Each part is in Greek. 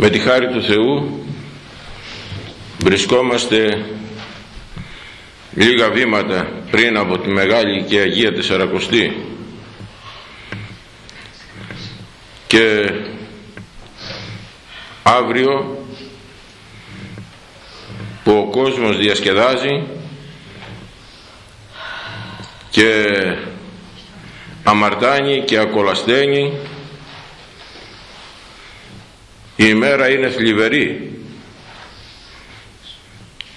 Με τη χάρη του Θεού βρισκόμαστε λίγα βήματα πριν από τη Μεγάλη και Αγία Τεσσαρακοστή και αύριο που ο κόσμος διασκεδάζει και αμαρτάνει και ακολασταίνει η ημέρα είναι θλιβερή.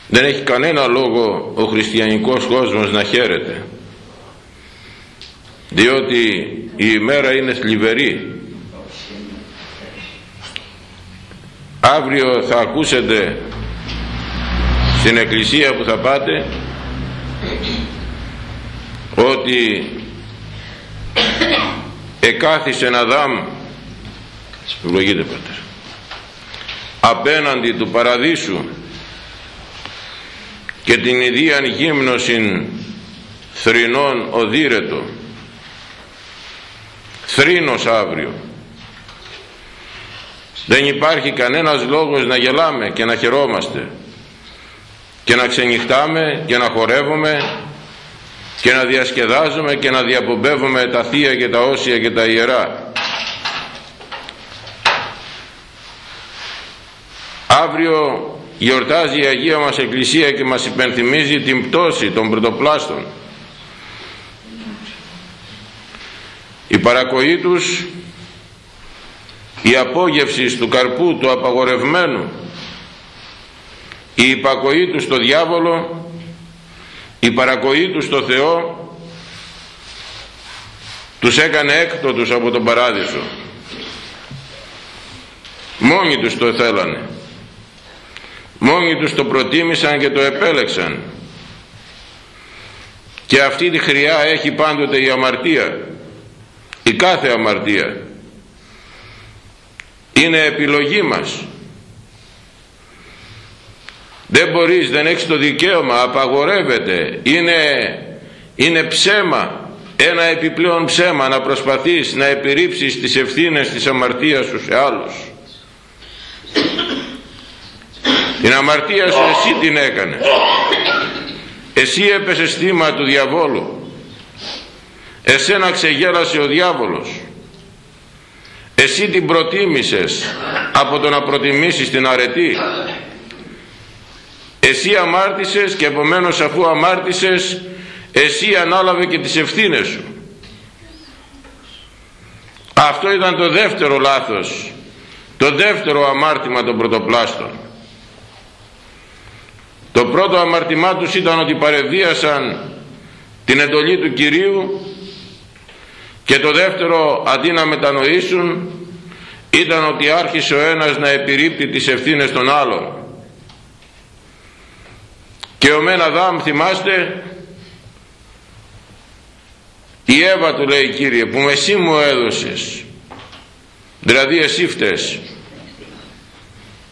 Δεν έχει κανένα λόγο ο χριστιανικός κόσμος να χαίρεται. Διότι η ημέρα είναι θλιβερή. Αύριο θα ακούσετε στην εκκλησία που θα πάτε ότι εκάθισε ένα δάμ. Ευλογείτε πατέρα απέναντι του παραδείσου και την ιδίαν γύμνωσιν θρηνών οδύρετο. Θρήνος αύριο. Δεν υπάρχει κανένας λόγος να γελάμε και να χαιρόμαστε και να ξενυχτάμε και να χορεύουμε και να διασκεδάζουμε και να διαπομπεύουμε τα θεία και τα όσια και τα ιερά αύριο γιορτάζει η Αγία μας Εκκλησία και μας υπενθυμίζει την πτώση των πρωτοπλάστων. Η παρακοή τους η απόγευση του καρπού του απαγορευμένου η υπακοή τους στο διάβολο η παρακοή τους στο Θεό τους έκανε έκτοτους από τον παράδεισο. Μόνοι τους το θέλανε μόνοι τους το προτίμησαν και το επέλεξαν. Και αυτή τη χρειά έχει πάντοτε η αμαρτία. Η κάθε αμαρτία. Είναι επιλογή μας. Δεν μπορείς, δεν έχεις το δικαίωμα, απαγορεύεται, είναι, είναι ψέμα, ένα επιπλέον ψέμα να προσπαθείς να επιρρύψεις τις ευθύνες της αμαρτίας σου σε άλλους. Την αμαρτία σου εσύ την έκανες. Εσύ έπεσες στήμα του διαβόλου. Εσένα ξεγέλασε ο διάβολος. Εσύ την προτίμησες από το να προτιμήσεις την αρετή εσύ αμάρτησες και επομένως αφού αμάρτησες εσύ ανάλαβε και τις ευθύνες σου αυτό ήταν το δεύτερο λάθος το δεύτερο αμάρτημα των πρωτοπλάστων το πρώτο αμάρτημά τους ήταν ότι παρεδίασαν την εντολή του Κυρίου και το δεύτερο αντί να μετανοήσουν ήταν ότι άρχισε ο ένας να επιρρύπτει τις ευθύνες των άλλων. Και ο Μεν Αδάμ θυμάστε η Εύα του λέει Κύριε που με εσύ μου έδωσες δηλαδή εσύ φταίς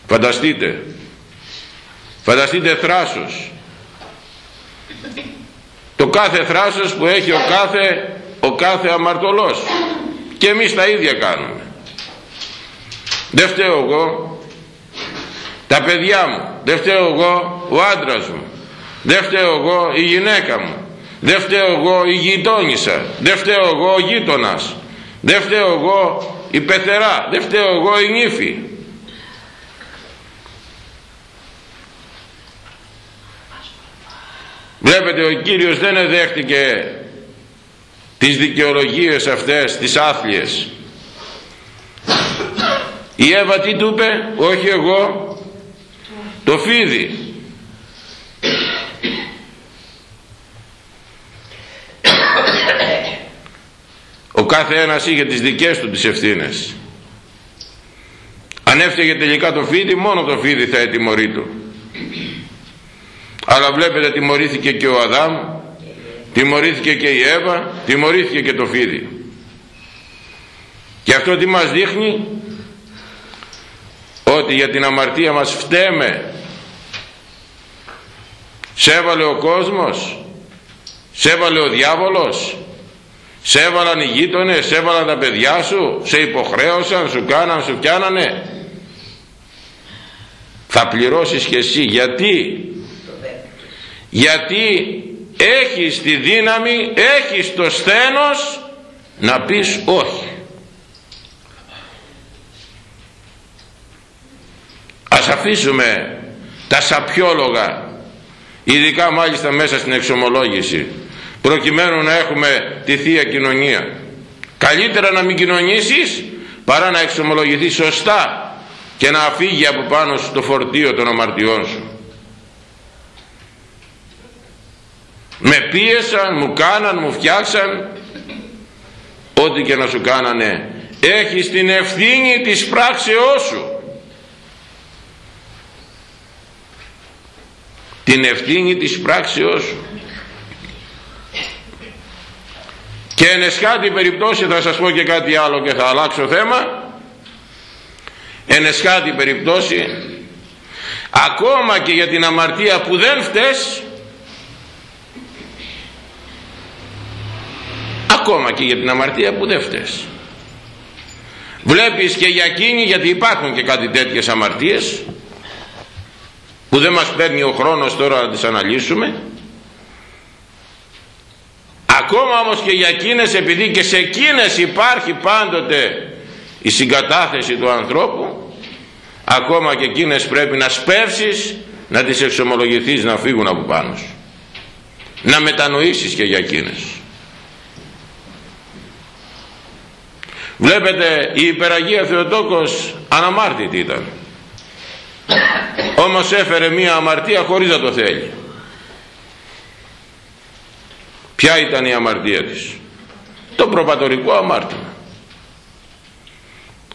φανταστείτε φανταστείτε θράσος. Το κάθε θράσος που έχει ο κάθε ο κάθε αμαρτωλός. Και εμείς τα ίδια κάνουμε. Δεν φταίω εγώ. Τα παιδιά μου. Δεν φταίω εγώ ο άντρας μου. Δεν φταίω εγώ η γυναίκα μου. Δεν φταίω εγώ η γειτόνισσα. Δεν φταίω εγώ ο γείτονας. Δεν φταίω εγώ η πεθερά. Δεν φταίω εγώ η νύφη βλέπετε ο Κύριος δεν εδέχτηκε τις δικαιολογίες αυτές τις άθλιες. Η Εύα τι του είπε; Όχι εγώ. Το φίδι. Ο κάθε ένας είχε τις δικές του τις ευθύνες. Αν έφταιγε τελικά το φίδι μόνο το φίδι θα ετιμωρεί του αλλά βλέπετε τιμωρήθηκε και ο Αδάμ τιμωρήθηκε και η Εύα τιμωρήθηκε και το φίδι. Και αυτό τι μας δείχνει; Ότι για την αμαρτία μας φταίμε. Σε έβαλε ο κόσμος σε έβαλε ο διάβολος σε έβαλαν οι γείτονες, σε έβαλαν τα παιδιά σου, σε υποχρέωσαν, σου κάναν, σου πιάνανε. θα πληρώσεις και εσύ. Γιατί; Γιατί έχεις τη δύναμη έχεις το σθένος να πεις όχι. Ας αφήσουμε τα σαπιόλογα ειδικά μάλιστα μέσα στην εξομολόγηση προκειμένου να έχουμε τη Θεία Κοινωνία. Καλύτερα να μην κοινωνήσεις παρά να εξομολογηθείς σωστά και να φύγει από πάνω σου το φορτίο των αμαρτιών σου με πίεσαν, μου κάναν, μου φτιάξαν. Ό,τι και να σου κάνανε έχεις την ευθύνη της πράξεώς σου. Την ευθύνη της πράξεώς σου. Και εν εσχάτη περιπτώσει θα σας πω και κάτι άλλο και θα αλλάξω θέμα. Εν εσχάτη περιπτώσει ακόμα και για την αμαρτία που δεν φταίς ακόμα και για την αμαρτία που δεν φταίς. Βλέπεις και για εκείνη γιατί υπάρχουν και κάτι τέτοιες αμαρτίες που δεν μας παίρνει ο χρόνος τώρα να τις αναλύσουμε. Ακόμα όμως και για εκείνες επειδή και σε εκείνες υπάρχει πάντοτε η συγκατάθεση του ανθρώπου ακόμα και εκείνες πρέπει να σπεύσεις να τις εξομολογηθείς να φύγουν από πάνω σου. Να μετανοήσεις και για εκείνες βλέπετε η υπεραγία Θεοτόκος αναμάρτητη ήταν. Όμως έφερε μία αμαρτία χωρίς να το θέλει. Ποια ήταν η αμαρτία της; Το προπατορικό αμάρτημα.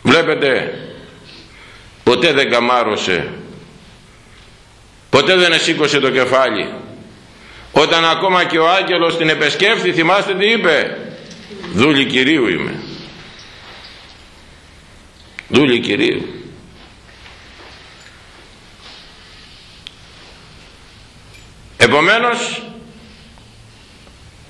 Βλέπετε ποτέ δεν καμάρωσε ποτέ δεν σήκωσε το κεφάλι. Όταν ακόμα και ο άγγελος την επεσκέφθη θυμάστε τι είπε; Δούλη Κυρίου είμαι δούλη Κυρίου επομένως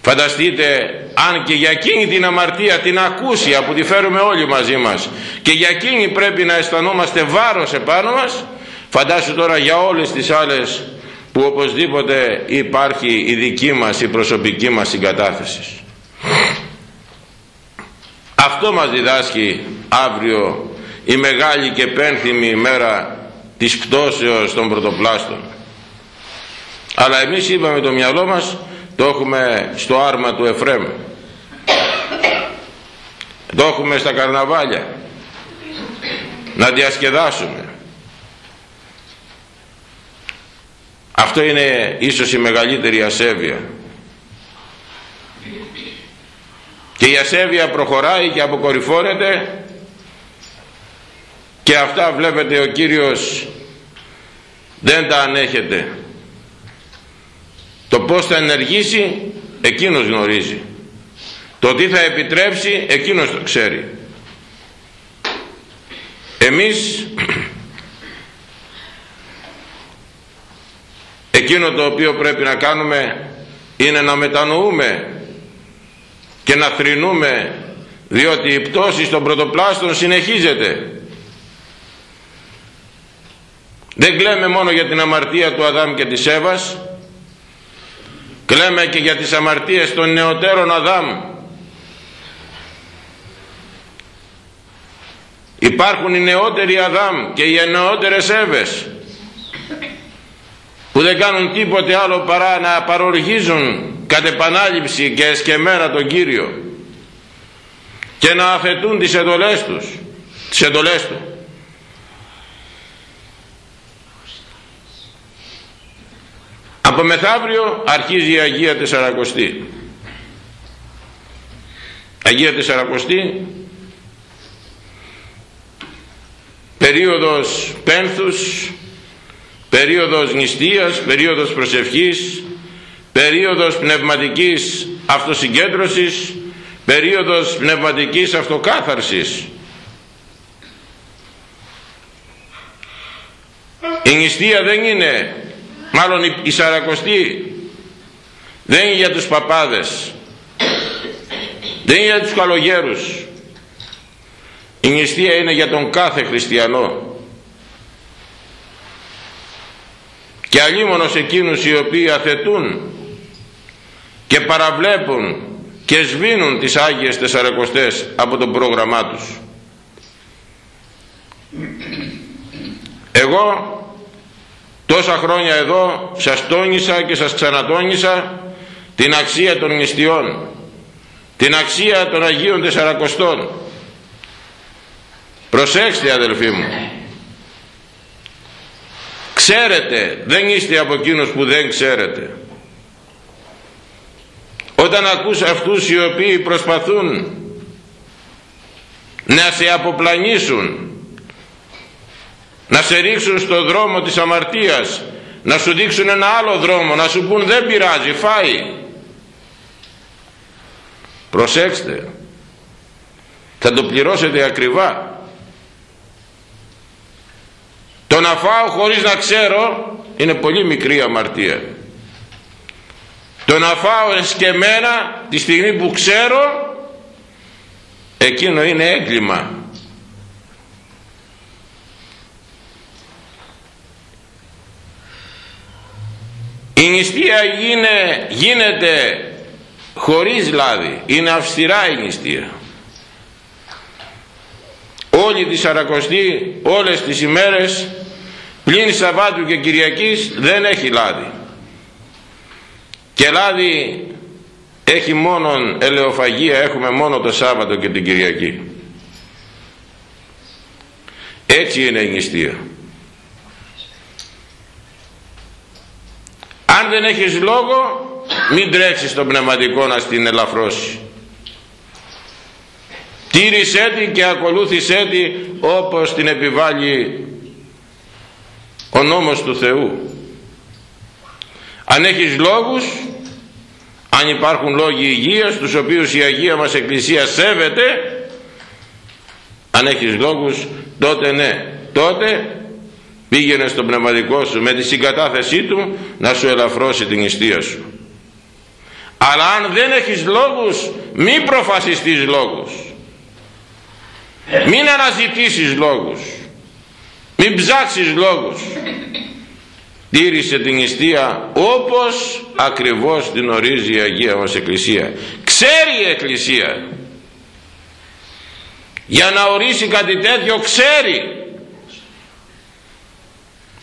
Φανταστείτε αν και για εκείνη την αμαρτία την ακούσια που τη φέρουμε όλοι μαζί μας και για εκείνη πρέπει να αισθανόμαστε βάρος επάνω μας φαντάσου τώρα για όλες τις άλλες που οπωσδήποτε υπάρχει η δική μας η προσωπική μας συγκατάθεση. Αυτό μας διδάσκει αύριο η μεγάλη και πένθυμη ημέρα της πτώσεως των πρωτοπλάστων. Αλλά εμείς είπαμε το μυαλό μας το έχουμε στο άρμα του Εφρέμ το έχουμε στα καρναβάλια. Να διασκεδάσουμε. Αυτό είναι ίσως η μεγαλύτερη ασέβεια. Και η ασέβεια προχωράει και αποκορυφώνεται και αυτά βλέπετε ο Κύριος δεν τα ανέχεται το πώς θα ενεργήσει εκείνος γνωρίζει. Το τι θα επιτρέψει εκείνος το ξέρει. Εμείς εκείνο το οποίο πρέπει να κάνουμε είναι να μετανοούμε και να θρηνούμε διότι η πτώση των πρωτοπλάστων συνεχίζεται. Δεν κλαίμε μόνο για την αμαρτία του Αδάμ και της Εύας Κλαίμε και για τις αμαρτίες των νεωτέρων Αδάμ. Υπάρχουν οι νεότεροι Αδάμ και οι νεότερες Εύες που δεν κάνουν τίποτε άλλο παρά να παροργίζουν κατ' επανάληψη και εσκεμμένα τον Κύριο και να αφαιτούν τις εντολές τους, τις εντολές του. Από μεθαύριο αρχίζει η Αγία Τεσσαρακοστή. Αγία Τεσσαρακοστή περίοδος πένθους, περίοδος νηστείας, περίοδος προσευχής, περίοδος πνευματικής αυτοσυγκέντρωσης, περίοδος πνευματικής αυτοκάθαρσης. Η νηστεία δεν είναι μάλλον η Σαρακοστή δεν είναι για τους παπάδες. Δεν είναι για τους καλογέρους. Η νηστεία είναι για τον κάθε χριστιανό. Και αλίμονος εκείνους οι οποίοι αθετούν και παραβλέπουν και σβήνουν τις Άγιες Τεσσαρακοστές από το πρόγραμμά τους. Εγώ τόσα χρόνια εδώ σας τόνισα και σας ξανατόνισα την αξία των νηστειών, την αξία των Αγίων Τεσσαρακοστών. Προσέξτε αδελφοί μου, ξέρετε, δεν είστε από εκείνους που δεν ξέρετε. Όταν ακούς αυτούς οι οποίοι προσπαθούν να σε αποπλανήσουν, να σε ρίξουν στο δρόμο της αμαρτίας, να σου δείξουν ένα άλλο δρόμο, να σου πούν δεν πειράζει, φάει. Προσέξτε, θα το πληρώσετε ακριβά. Το να φάω χωρίς να ξέρω είναι πολύ μικρή αμαρτία. Το να φάω εσκεμένα τη στιγμή που ξέρω εκείνο είναι έγκλημα. Η νηστεία είναι, γίνεται χωρίς λάδι, είναι αυστηρά η νηστεία. Όλη τη Σαρακοστή, όλες τις ημέρες, πλην Σαββάτου και Κυριακής δεν έχει λάδι. Και λάδι έχει μόνο ελαιοφαγία, έχουμε μόνο το Σάββατο και την Κυριακή. Έτσι είναι η νηστεία. Αν δεν έχεις λόγο, μην τρέξεις το πνευματικό να στην ελαφρώσεις. Τήρησέ την και ακολούθησέ την όπως την επιβάλλει ο νόμος του Θεού. Αν έχεις λόγους, αν υπάρχουν λόγοι υγείας, τους οποίους η Αγία μας Εκκλησία σέβεται, αν έχεις λόγους, τότε ναι, τότε πήγαινε στο πνευματικό σου με τη συγκατάθεσή του να σου ελαφρώσει την νηστεία σου. Αλλά αν δεν έχεις λόγους, μη προφασιστείς λόγους. Μην αναζητήσεις λόγους. Μην ψάξεις λόγους τήρησε την νηστεία όπως ακριβώς την ορίζει η Αγία μας Εκκλησία ξέρει η Εκκλησία για να ορίσει κάτι τέτοιο ξέρει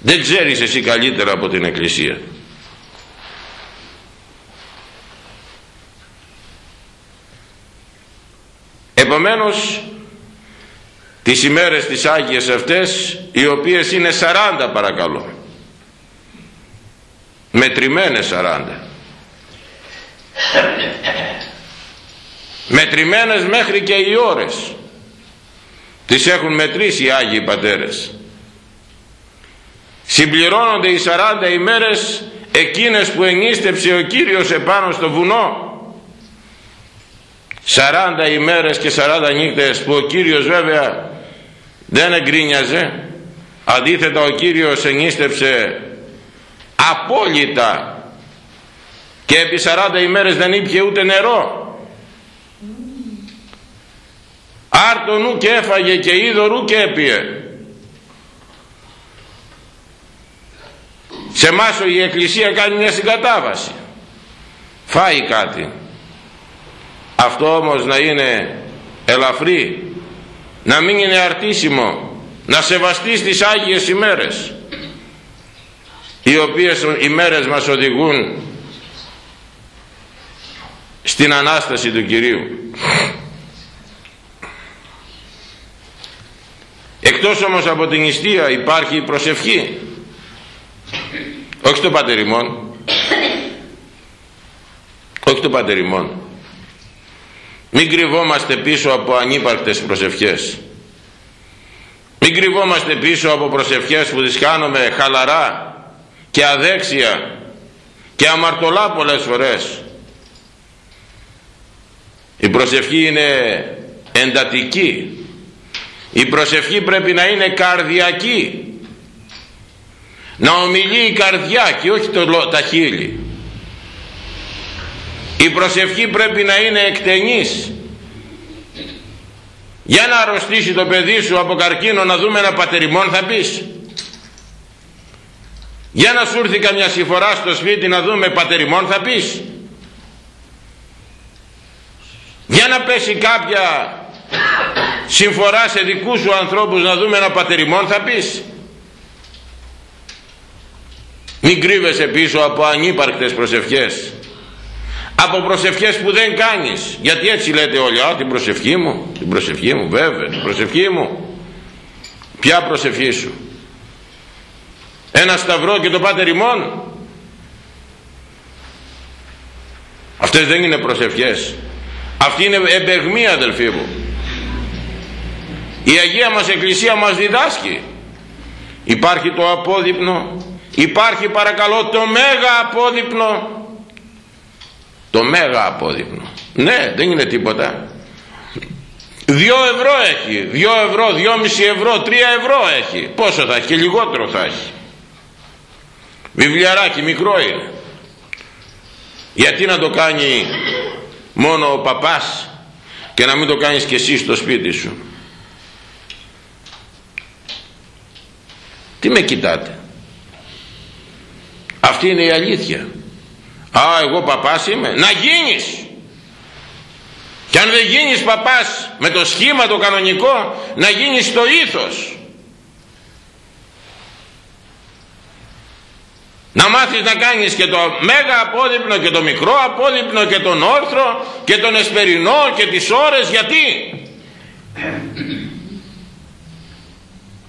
δεν ξέρεις εσύ καλύτερα από την Εκκλησία. Επομένως τις ημέρες τις Άγιες αυτές οι οποίες είναι 40 παρακαλώ. Μετρημένες 40 μετρημένες μέχρι και οι ώρες. Τις έχουν μετρήσει οι Άγιοι Πατέρες συμπληρώνονται οι 40 ημέρες εκείνες που ενίστεψε ο Κύριος επάνω στο βουνό. 40 ημέρες και 40 νύχτες που ο Κύριος βέβαια δεν εγκρίνιαζε. Αντίθετα ο Κύριος ενίστεψε απόλυτα. Και επί 40 ημέρες δεν ήπιε ούτε νερό. Άρτο και έφαγε και είδωρου και έπιε σε μάσο η Εκκλησία κάνει μια συγκατάβαση. Φάει κάτι. Αυτό όμως να είναι ελαφρύ να μην είναι αρτήσιμο να σεβαστείς τις Άγιες ημέρες οι οποίες οι μέρες μας οδηγούν στην Ανάσταση του Κυρίου. Εκτός όμως από την νηστεία υπάρχει η προσευχή όχι το πατεριμόν όχι το πατεριμόν μην κρυβόμαστε πίσω από ανύπαρκτες προσευχές. Μην κρυβόμαστε πίσω από προσευχές που τις κάνουμε χαλαρά και αδέξια και αμαρτωλά πολλές φορές. Η προσευχή είναι εντατική. Η προσευχή πρέπει να είναι καρδιακή να ομιλεί η καρδιά και όχι το, τα χείλη. Η προσευχή πρέπει να είναι εκτενής. Για να αρρωστήσει το παιδί σου από καρκίνο να δούμε ένα πατεριμόν θα πεις. Για να σου έρθει καμιά συμφορά στο σπίτι να δούμε πατεριμόν θα πεις. Για να πέσει κάποια συμφορά σε δικούς σου ανθρώπους να δούμε ένα πατεριμόν θα πεις μην κρύβεσαι πίσω από ανύπαρκτες προσευχές. Από προσευχές που δεν κάνεις. Γιατί έτσι λέτε όλοι α την προσευχή μου την προσευχή μου βέβαια την προσευχή μου ποια προσευχή σου; Ένα σταυρό και το πάτερ ημών αυτές δεν είναι προσευχές. Αυτή είναι εμπεγμή αδελφοί μου. Η Αγία μας Εκκλησία μας διδάσκει. Υπάρχει το απόδειπνο υπάρχει παρακαλώ το μέγα απόδειπνο το μέγα απόδειπνο ναι δεν είναι τίποτα Δύο ευρώ έχει, δύο ευρώ, δυόμιση ευρώ, τρία ευρώ έχει. Πόσο θα έχει και λιγότερο θα έχει. Βιβλιαράκι μικρό είναι. Γιατί να το κάνει μόνο ο παπάς και να μην το κάνεις και εσύ στο σπίτι σου; Τι με κοιτάτε; Αυτή είναι η αλήθεια. Α, εγώ παπάς είμαι. Να γίνεις. Και αν δεν γίνεις παπάς με το σχήμα το κανονικό, να γίνεις το ήθος. Να μάθεις να κάνεις και το μέγα απόδειπνο και το μικρό απόδειπνο και τον όρθρο και τον εσπερινό και τις ώρες. Γιατί;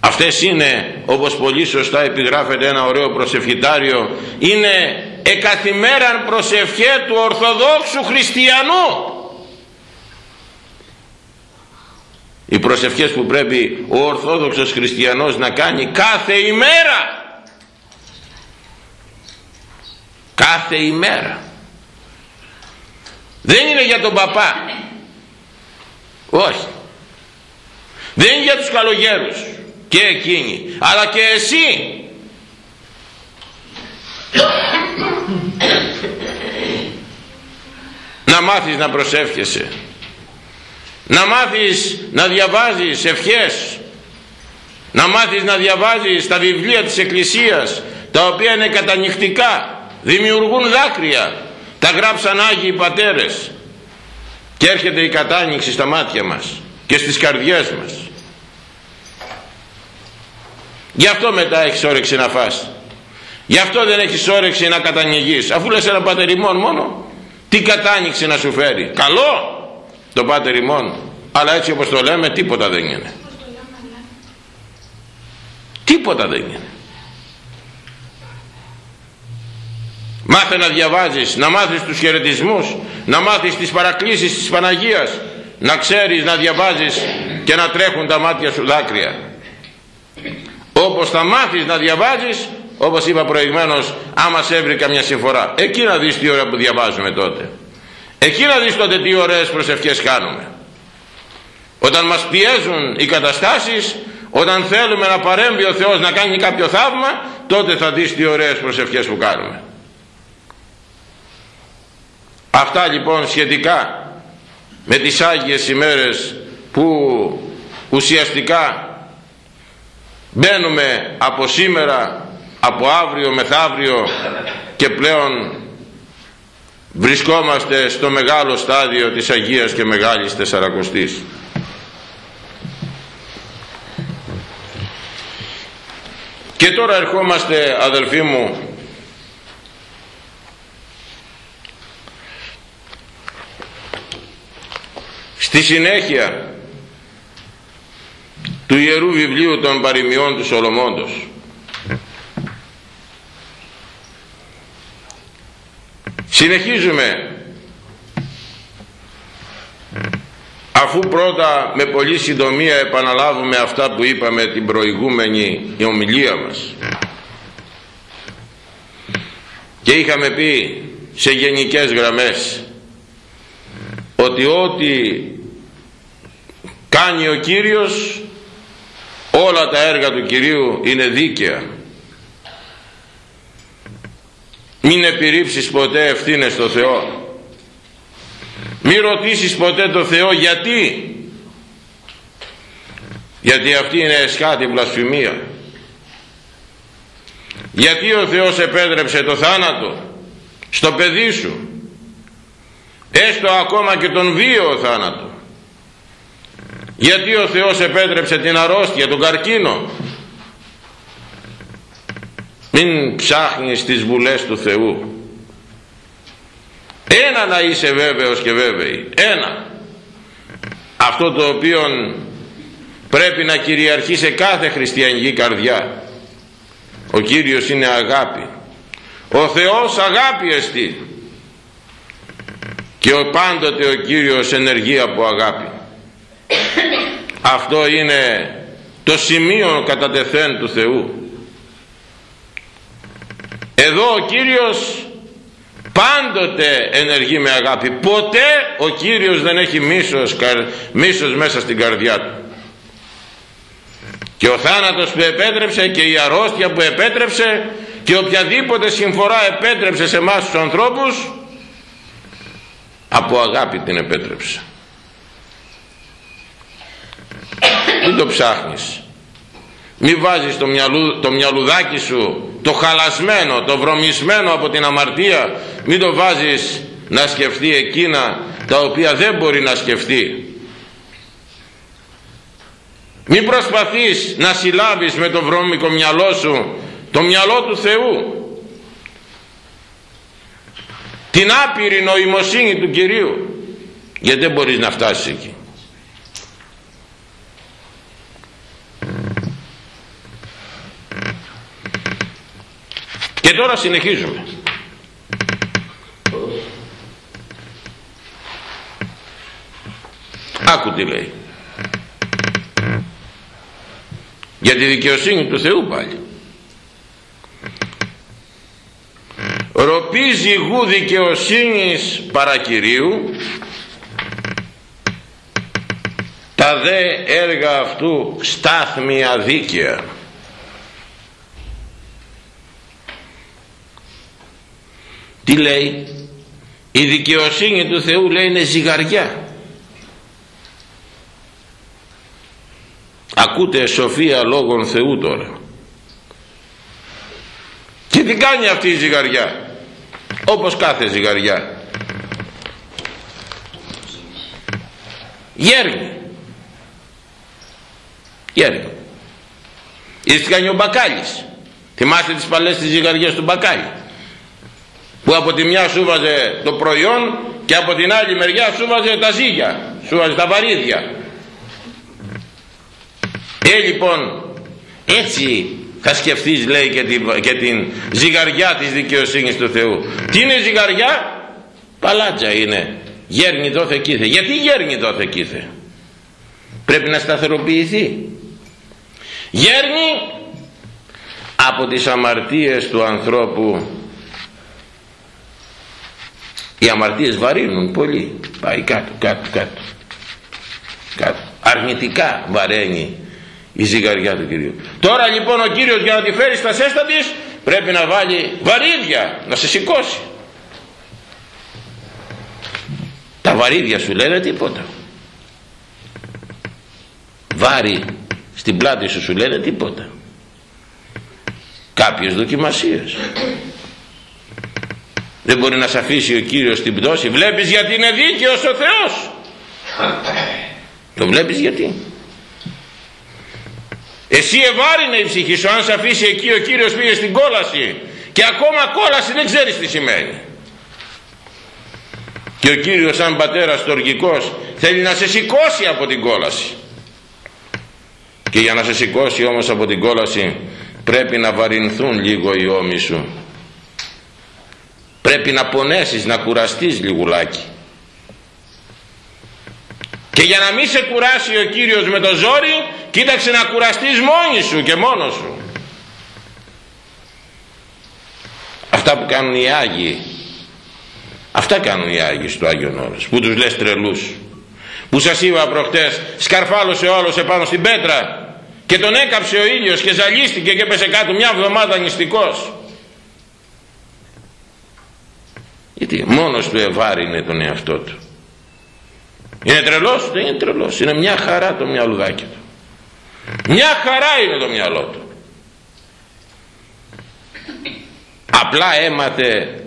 Αυτές είναι όπως πολύ σωστά επιγράφεται ένα ωραίο προσευχητάριο είναι εκαθημέραν προσευχέ του Ορθοδόξου Χριστιανού. Οι προσευχές που πρέπει ο Ορθόδοξος Χριστιανός να κάνει κάθε ημέρα. Κάθε ημέρα. Δεν είναι για τον παπά. Όχι. Δεν είναι για τους καλογέρους και εκείνοι αλλά και εσύ. Να μάθεις να προσεύχεσαι. Να μάθεις να διαβάζεις ευχές. Να μάθεις να διαβάζεις τα βιβλία της Εκκλησίας τα οποία είναι κατανυχτικά δημιουργούν δάκρυα. Τα γράψαν Άγιοι Πατέρες. Και έρχεται η κατάνοιξη στα μάτια μας και στις καρδιές μας γι' αυτό μετά έχεις όρεξη να φας. Γι' αυτό δεν έχεις όρεξη να κατανοηγείς. Αφού λες ένα πατεριμόν μόνο τι κατάνοιξη να σου φέρει. Καλό! Το πατεριμόν αλλά έτσι όπως το λέμε τίποτα δεν είναι. Τίποτα δεν είναι. Μάθε να διαβάζεις, να μάθεις τους χαιρετισμούς, να μάθεις τις παρακλήσεις της Παναγίας, να ξέρεις να διαβάζεις και να τρέχουν τα μάτια σου δάκρυα. Όπως θα μάθεις να διαβάζεις, όπως είπα προηγουμένως, άμα σε έβρει καμιά συμφορά. Εκεί να δεις τι ώρα που διαβάζουμε τότε. Εκεί να δεις τότε τι ωραίες προσευχές κάνουμε. Όταν μας πιέζουν οι καταστάσεις, όταν θέλουμε να παρέμβει ο Θεός να κάνει κάποιο θαύμα, τότε θα δεις τι ωραίες προσευχές που κάνουμε. Αυτά λοιπόν σχετικά με τις Άγιες ημέρες που ουσιαστικά μπαίνουμε από σήμερα, από αύριο μεθαύριο και πλέον βρισκόμαστε στο μεγάλο στάδιο της Αγίας και Μεγάλης Τεσσαρακοστής. Και τώρα ερχόμαστε αδελφοί μου στη συνέχεια του Ιερού Βιβλίου των Παροιμιών του Σολομώντος συνεχίζουμε. Αφού πρώτα με πολύ συντομία επαναλάβουμε αυτά που είπαμε την προηγούμενη ομιλία μας. Και είχαμε πει σε γενικές γραμμές ότι ό,τι κάνει ο Κύριος όλα τα έργα του Κυρίου είναι δίκαια. Μην επιρρύψεις ποτέ ευθύνες στο Θεό. Μην ρωτήσεις ποτέ το Θεό γιατί. Γιατί αυτή είναι εσχάτη βλασφημία. Γιατί ο Θεός επέτρεψε το θάνατο στο παιδί σου. Έστω ακόμα και τον βίο θάνατο γιατί ο Θεός επέτρεψε την αρρώστια, τον καρκίνο; Μην ψάχνεις τις βουλές του Θεού. Ένα να είσαι βέβαιος και βέβαιη. Ένα. Αυτό το οποίο πρέπει να κυριαρχεί σε κάθε χριστιανική καρδιά. Ο Κύριος είναι αγάπη. Ο Θεός αγάπη εστί. Και ο πάντοτε ο Κύριος ενεργεί από αγάπη αυτό είναι το σημείο κατά τεθέν του Θεού. Εδώ ο Κύριος πάντοτε ενεργεί με αγάπη. Ποτέ ο Κύριος δεν έχει μίσος, μίσος μέσα στην καρδιά του. Και ο θάνατος που επέτρεψε και η αρρώστια που επέτρεψε και οποιαδήποτε συμφορά επέτρεψε σε εμάς τους ανθρώπους από αγάπη την επέτρεψε μην το ψάχνεις. Μη βάζεις το, μυαλού, το μυαλουδάκι σου το χαλασμένο, το βρωμισμένο από την αμαρτία. Μην το βάζεις να σκεφτεί εκείνα τα οποία δεν μπορεί να σκεφτεί. Μην προσπαθείς να συλλάβεις με το βρώμικο μυαλό σου το μυαλό του Θεού. Την άπειρη νοημοσύνη του Κυρίου. Γιατί δεν μπορείς να φτάσεις εκεί και τώρα συνεχίζουμε. Άκου τι λέει. Για τη δικαιοσύνη του Θεού πάλι. Ροπίζει γου δικαιοσύνης παρακυρίου τα δε έργα αυτού στάθμια δίκαια τι λέει; Η δικαιοσύνη του Θεού λέει είναι ζυγαριά. Ακούτε σοφία λόγων Θεού τώρα. Και τι κάνει αυτή η ζυγαριά όπως κάθε ζυγαριά. Γέρνει. Γέρνει. Τι κάνει ο Μπακάλης. Θυμάστε τις παλές τις ζυγαριές του Μπακάλη που από τη μια σου βάζε το προϊόν και από την άλλη μεριά σου βάζε τα ζύγια σου βάζε τα βαρύδια. Ε λοιπόν έτσι θα σκεφτείς λέει και την, και την ζυγαριά της δικαιοσύνης του Θεού. Τι είναι ζυγαριά; Παλάτσα είναι. Γέρνει δόθε κήθε. Γιατί γέρνει δόθε κήθε; Πρέπει να σταθεροποιηθεί. Γέρνει από τις αμαρτίες του ανθρώπου οι αμαρτίες βαρύνουν πολύ. Πάει κάτω κάτω κάτω. Κάτω. Αρνητικά βαραίνει η ζυγαριά του Κυρίου. Τώρα λοιπόν ο Κύριος για να τη φέρει στα σέστα της πρέπει να βάλει βαρύδια να σε σηκώσει. Τα βαρύδια σου λένε τίποτα. Βάρη στην πλάτη σου σου λένε τίποτα. Κάποιες δοκιμασίες δεν μπορεί να σε αφήσει ο Κύριος την πτώση. Βλέπεις γιατί είναι δίκαιος ο Θεός. Το βλέπεις γιατί. Εσύ ευάρυνε η ψυχή σου. Αν σε αφήσει εκεί ο Κύριος πήγε στην κόλαση. Και ακόμα κόλαση δεν ξέρεις τι σημαίνει. Και ο Κύριος σαν πατέρας στοργικός θέλει να σε σηκώσει από την κόλαση. Και για να σε σηκώσει όμως από την κόλαση πρέπει να βαρυνθούν λίγο οι ώμοι σου πρέπει να πονέσεις να κουραστείς λιγουλάκι. Και για να μην σε κουράσει ο Κύριος με το ζόρι κοίταξε να κουραστείς μόνη σου και μόνος σου. Αυτά που κάνουν οι Άγιοι αυτά κάνουν οι Άγιοι στο Άγιον Όρος που τους λες τρελούς. Που σας είπα προχτές σκαρφάλωσε ο άλλος επάνω στην πέτρα και τον έκαψε ο ήλιος και ζαλίστηκε και έπεσε κάτω μια εβδομάδα νηστικός γιατί μόνος του ευάρυνε τον εαυτό του. Είναι τρελός δεν είναι τρελός. Είναι μια χαρά το μυαλουδάκι του. Μια χαρά είναι το μυαλό του. Απλά έμαθε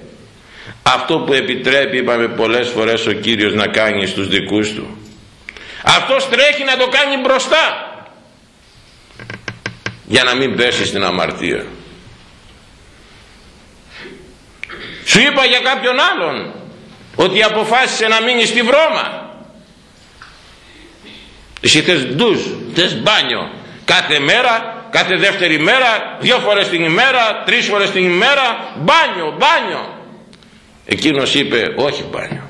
αυτό που επιτρέπει είπαμε πολλές φορές ο Κύριος να κάνει στους δικούς του. Αυτός τρέχει να το κάνει μπροστά. Για να μην πέσει στην αμαρτία σου είπα για κάποιον άλλον ότι αποφάσισε να μείνει στη βρώμα. Εσύ θες ντουζ, θες μπάνιο. Κάθε μέρα, κάθε δεύτερη μέρα δύο φορές την ημέρα, τρεις φορές την ημέρα μπάνιο, μπάνιο. Εκείνος είπε όχι μπάνιο.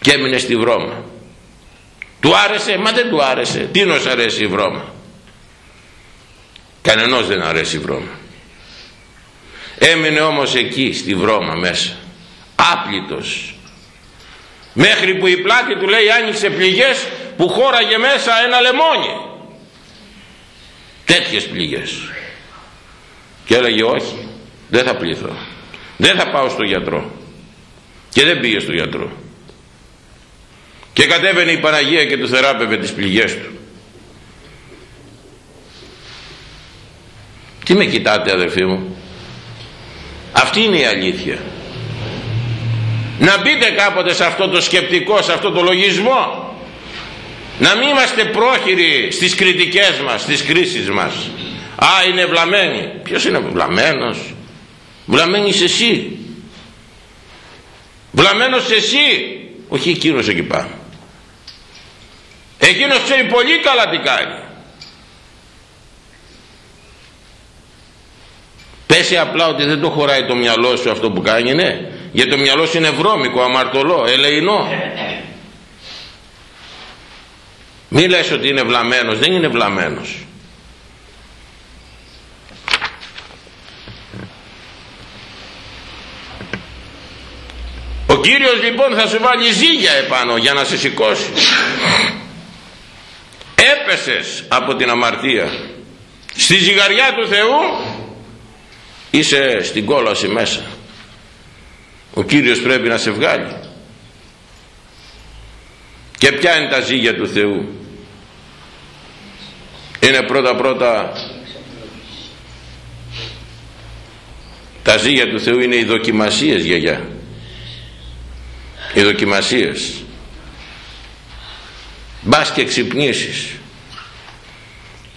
Και έμεινε στη βρώμα. Του άρεσε, μα δεν του άρεσε. Τι νος αρέσει η βρώμα. Κανενός δεν αρέσει η βρώμα έμεινε όμως εκεί στη βρώμα μέσα. Άπλητος. Μέχρι που η πλάτη του λέει άνοιξε πληγές που χώραγε μέσα ένα λεμόνι. Τέτοιες πληγές. Και έλεγε όχι δεν θα πλήθω δεν θα πάω στο γιατρό και δεν πήγε στο γιατρό. Και κατέβαινε η Παναγία και του θεράπευε τις πληγές του. Τι με κοιτάτε αδερφοί μου; Αυτή είναι η αλήθεια. Να μπείτε κάποτε σε αυτό το σκεπτικό σε αυτό το λογισμό. Να μην είμαστε πρόχειροι στις κριτικές μας στις κρίσεις μας. Α είναι βλαμμένοι. Ποιος είναι βλαμμένος; Βλαμμένης εσύ. Βλαμμένος εσύ. Όχι εκείνος εκεί πάνω. Εκείνος ξέρει πολύ καλά τι κάνει πέσει απλά ότι δεν το χωράει το μυαλό σου αυτό που κάνεις ναι. Γιατί το μυαλό σου είναι βρώμικο, αμαρτωλό, ελεηνό. Μη λες ότι είναι βλαμμένος δεν είναι βλαμμένος. Ο Κύριος λοιπόν θα σου βάλει ζύγια επάνω για να σε σηκώσει. Έπεσες από την αμαρτία. Στη ζυγαριά του Θεού είσαι στην κόλαση μέσα. Ο Κύριος πρέπει να σε βγάλει. Και ποια είναι τα ζύγια του Θεού. Είναι πρώτα πρώτα τα ζύγια του Θεού είναι οι δοκιμασίες γιαγιά. Οι δοκιμασίες. Μπας και ξυπνήσεις.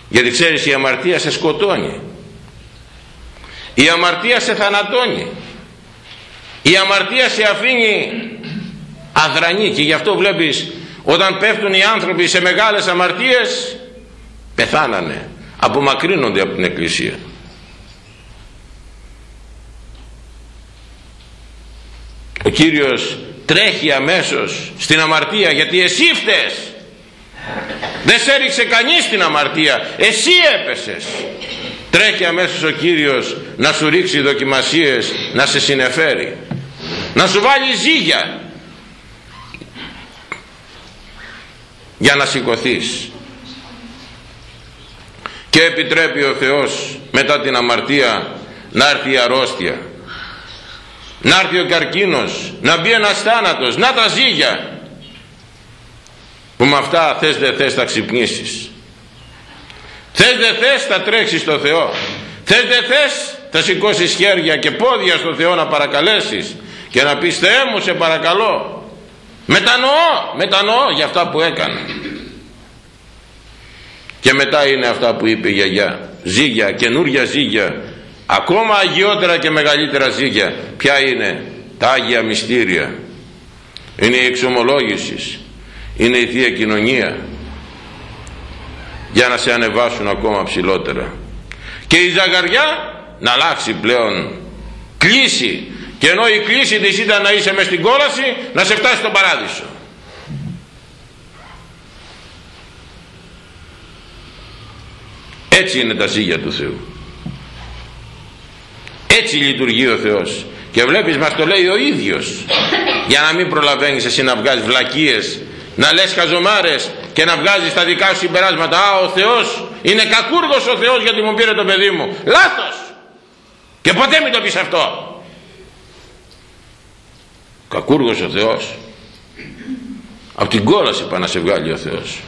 Γιατί ξέρεις η αμαρτία σε σκοτώνει η αμαρτία σε θανατώνει. Η αμαρτία σε αφήνει αδρανή και γι' αυτό βλέπεις όταν πέφτουν οι άνθρωποι σε μεγάλες αμαρτίες πεθάνανε απομακρύνονται από την εκκλησία. Ο Κύριος τρέχει αμέσως στην αμαρτία γιατί εσύ φταίς. Δεν σε έριξε κανείς στην αμαρτία. Εσύ έπεσες τρέχει αμέσως ο Κύριος να σου ρίξει δοκιμασίες να σε συνεφέρει. Να σου βάλει ζύγια για να σηκωθείς. και επιτρέπει ο Θεός μετά την αμαρτία να έρθει η αρρώστια. Να έρθει ο καρκίνος να μπει ένας θάνατος. Να τα ζύγια. Που με αυτά θες δεν θες θα ξυπνήσεις θες δεν θες θα τρέξεις στο Θεό. Θες δεν θες θα σηκώσεις χέρια και πόδια στο Θεό να παρακαλέσεις και να πεις Θεέ μου σε παρακαλώ μετανοώ μετανοώ για αυτά που έκανα. Και μετά είναι αυτά που είπε η γιαγιά. Ζύγια, καινούρια ζύγια ακόμα αγιότερα και μεγαλύτερα ζύγια. Ποια είναι; Τα Άγια Μυστήρια. Είναι η εξομολόγησης. Είναι η Θεία Κοινωνία για να σε ανεβάσουν ακόμα ψηλότερα. Και η ζαγαριά να αλλάξει πλέον κλίση. Και ενώ η κλίση της ήταν να είσαι μες στην κόλαση να σε φτάσει στον παράδεισο. Έτσι είναι τα ζύγια του Θεού. Έτσι λειτουργεί ο Θεός. Και βλέπεις μας το λέει ο ίδιος. Για να μην προλαβαίνεις εσύ να βγάλεις βλακίες να λες χαζομάρες και να βγάζεις τα δικά σου συμπεράσματα. Α ο Θεός είναι κακούργος ο Θεός γιατί μου πήρε το παιδί μου. Λάθος! Και ποτέ μην το πεις αυτό. Κακούργος ο Θεός. Από την κόλαση πάει να σε βγάλει ο Θεός.